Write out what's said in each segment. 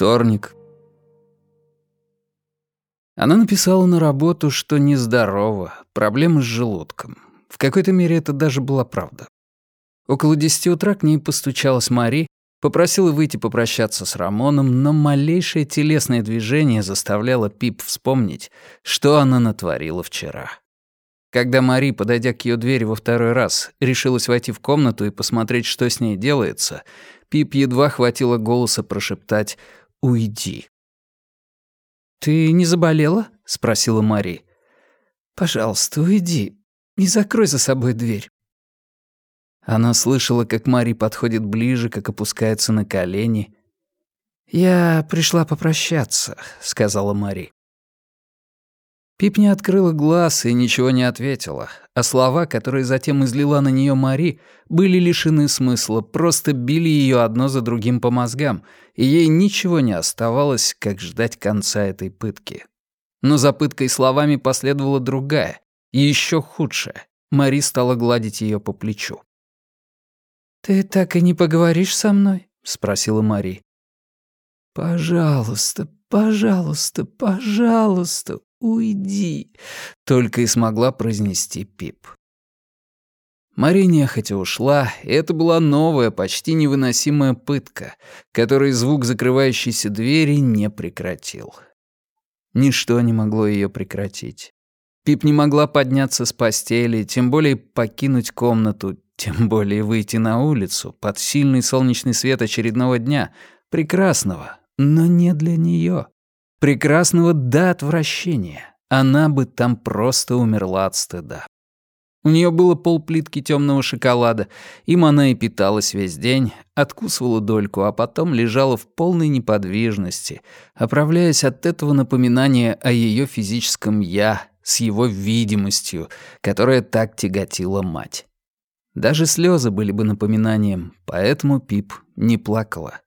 Вторник. Она написала на работу, что нездорова, проблемы с желудком. В какой-то мере это даже была правда. Около десяти утра к ней постучалась Мари, попросила выйти попрощаться с Рамоном, но малейшее телесное движение заставляло Пип вспомнить, что она натворила вчера. Когда Мари, подойдя к ее двери во второй раз, решилась войти в комнату и посмотреть, что с ней делается, Пип едва хватило голоса прошептать «Уйди». «Ты не заболела?» — спросила Мари. «Пожалуйста, уйди. Не закрой за собой дверь». Она слышала, как Мари подходит ближе, как опускается на колени. «Я пришла попрощаться», — сказала Мари. Пип не открыла глаз и ничего не ответила, а слова, которые затем излила на нее Мари, были лишены смысла, просто били ее одно за другим по мозгам, и ей ничего не оставалось, как ждать конца этой пытки. Но за пыткой словами последовала другая, еще худшая. Мари стала гладить ее по плечу. «Ты так и не поговоришь со мной?» — спросила Мари. «Пожалуйста, пожалуйста, пожалуйста, «Уйди!» — только и смогла произнести Пип. Мария нехотя ушла, и это была новая, почти невыносимая пытка, которой звук закрывающейся двери не прекратил. Ничто не могло ее прекратить. Пип не могла подняться с постели, тем более покинуть комнату, тем более выйти на улицу под сильный солнечный свет очередного дня, прекрасного, но не для нее прекрасного до отвращения. Она бы там просто умерла от стыда. У нее было полплитки темного шоколада, им она и питалась весь день, откусывала дольку, а потом лежала в полной неподвижности, оправляясь от этого напоминания о ее физическом «я» с его видимостью, которая так тяготила мать. Даже слезы были бы напоминанием, поэтому Пип не плакала.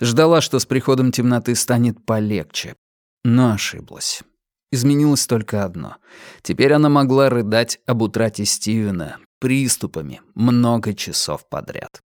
Ждала, что с приходом темноты станет полегче, но ошиблась. Изменилось только одно. Теперь она могла рыдать об утрате Стивена приступами много часов подряд.